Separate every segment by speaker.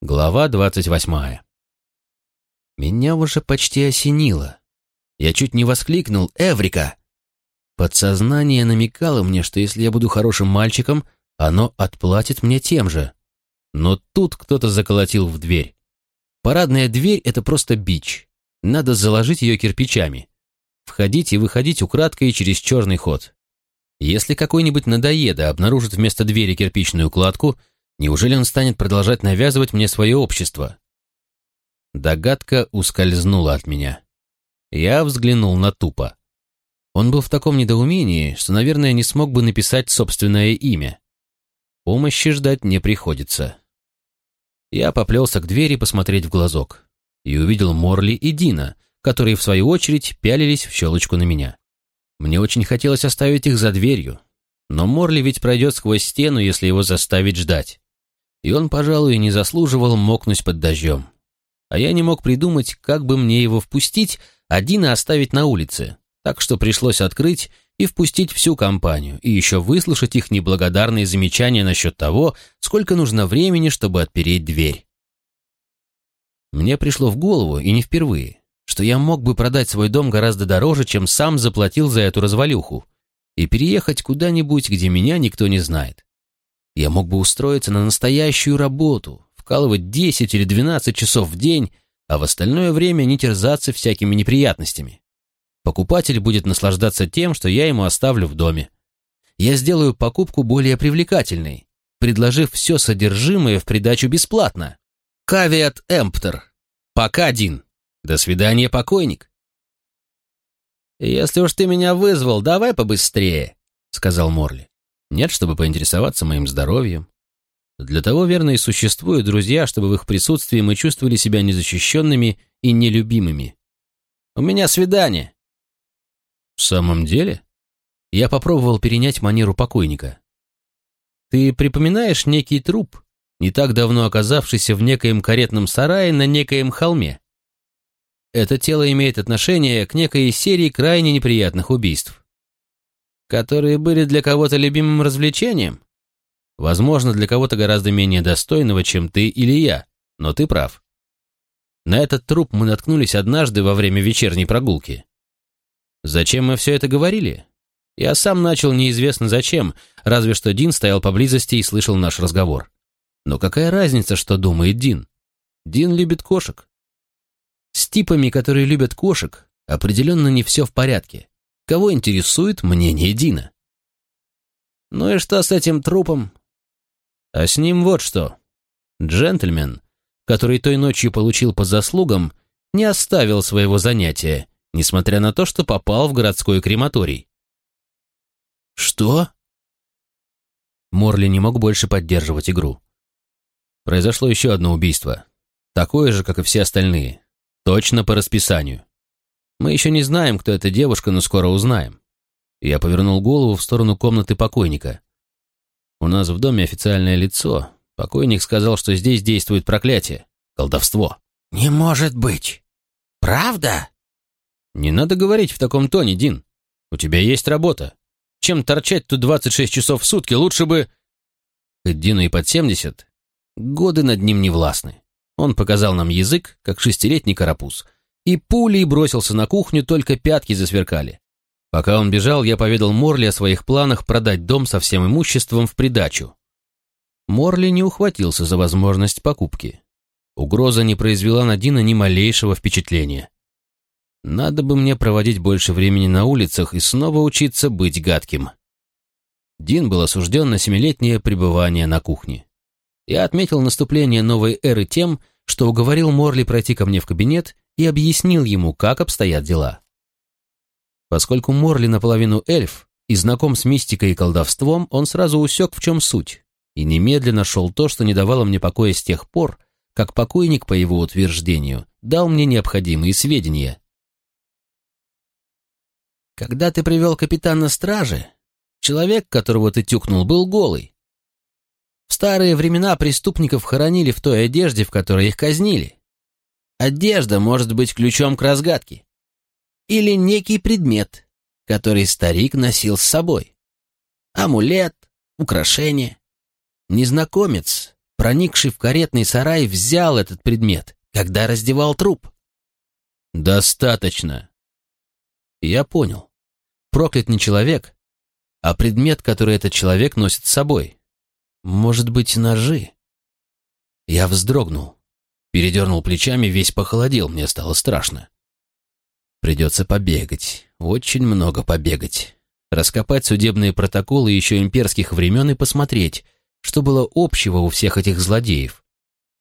Speaker 1: Глава двадцать восьмая. Меня уже почти осенило. Я чуть не воскликнул «Эврика!». Подсознание намекало мне, что если я буду хорошим мальчиком, оно отплатит мне тем же. Но тут кто-то заколотил в дверь. Парадная дверь — это просто бич. Надо заложить ее кирпичами. Входить и выходить украдкой через черный ход. Если какой-нибудь надоеда обнаружит вместо двери кирпичную кладку, неужели он станет продолжать навязывать мне свое общество? Догадка ускользнула от меня. Я взглянул на Тупа. Он был в таком недоумении, что, наверное, не смог бы написать собственное имя. Помощи ждать не приходится. Я поплелся к двери посмотреть в глазок и увидел Морли и Дина, которые, в свою очередь, пялились в щелочку на меня. Мне очень хотелось оставить их за дверью, но Морли ведь пройдет сквозь стену, если его заставить ждать. И он, пожалуй, не заслуживал мокнуть под дождем. А я не мог придумать, как бы мне его впустить, а Дина оставить на улице, так что пришлось открыть и впустить всю компанию, и еще выслушать их неблагодарные замечания насчет того, сколько нужно времени, чтобы отпереть дверь. Мне пришло в голову, и не впервые, что я мог бы продать свой дом гораздо дороже, чем сам заплатил за эту развалюху, и переехать куда-нибудь, где меня никто не знает. Я мог бы устроиться на настоящую работу, вкалывать 10 или 12 часов в день, а в остальное время не терзаться всякими неприятностями. Покупатель будет наслаждаться тем, что я ему оставлю в доме. Я сделаю покупку более привлекательной, предложив все содержимое в придачу бесплатно. Кавиат эмптер. Пока один. До свидания, покойник. «Если уж ты меня вызвал, давай побыстрее», — сказал Морли. «Нет, чтобы поинтересоваться моим здоровьем. Для того, верно, и существуют друзья, чтобы в их присутствии мы чувствовали себя незащищенными и нелюбимыми. У меня свидание». «В самом деле?» Я попробовал перенять манеру покойника. «Ты припоминаешь некий труп, не так давно оказавшийся в некоем каретном сарае на некоем холме?» Это тело имеет отношение к некой серии крайне неприятных убийств, которые были для кого-то любимым развлечением. Возможно, для кого-то гораздо менее достойного, чем ты или я, но ты прав. На этот труп мы наткнулись однажды во время вечерней прогулки. Зачем мы все это говорили? Я сам начал неизвестно зачем, разве что Дин стоял поблизости и слышал наш разговор. Но какая разница, что думает Дин? Дин любит кошек. С типами, которые любят кошек, определенно не все в порядке. Кого интересует мнение Дина? Ну и что с этим трупом? А с ним вот что. Джентльмен, который той ночью получил по заслугам, не оставил своего занятия, несмотря на то, что попал в городской крематорий. «Что?» Морли не мог больше поддерживать игру. Произошло еще одно убийство. Такое же, как и все остальные. Точно по расписанию. Мы еще не знаем, кто эта девушка, но скоро узнаем. Я повернул голову в сторону комнаты покойника. У нас в доме официальное лицо. Покойник сказал, что здесь действует проклятие, колдовство.
Speaker 2: «Не может быть! Правда?»
Speaker 1: «Не надо говорить в таком тоне, Дин. У тебя есть работа. Чем торчать тут 26 часов в сутки, лучше бы...» Хоть Дину и под 70, годы над ним не властны. Он показал нам язык, как шестилетний карапуз, и пулей бросился на кухню, только пятки засверкали. Пока он бежал, я поведал Морли о своих планах продать дом со всем имуществом в придачу. Морли не ухватился за возможность покупки. Угроза не произвела на Дина ни малейшего впечатления. Надо бы мне проводить больше времени на улицах и снова учиться быть гадким. Дин был осужден на семилетнее пребывание на кухне. Я отметил наступление новой эры тем, что уговорил Морли пройти ко мне в кабинет и объяснил ему, как обстоят дела. Поскольку Морли наполовину эльф и знаком с мистикой и колдовством, он сразу усек, в чем суть, и немедленно шел то, что не давало мне покоя с тех пор, как покойник, по его утверждению, дал мне необходимые сведения. «Когда ты привел капитана стражи, человек, которого ты тюкнул, был голый. В старые времена преступников хоронили в той одежде, в которой их казнили. Одежда может быть ключом к разгадке. Или некий предмет, который старик носил с собой. Амулет, украшение. Незнакомец, проникший в каретный сарай, взял этот предмет, когда раздевал труп. Достаточно. Я понял. Проклят не человек, а предмет, который этот человек носит с собой. Может быть, ножи? Я вздрогнул, передернул плечами, весь похолодел, мне стало страшно. Придется побегать, очень много побегать. Раскопать судебные протоколы еще имперских времен и посмотреть, что было общего у всех этих злодеев.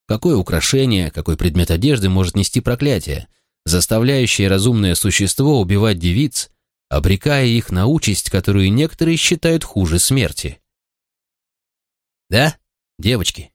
Speaker 1: Какое украшение, какой предмет одежды может нести проклятие, заставляющее разумное существо убивать девиц, обрекая их на участь, которую некоторые считают хуже смерти. Да, девочки,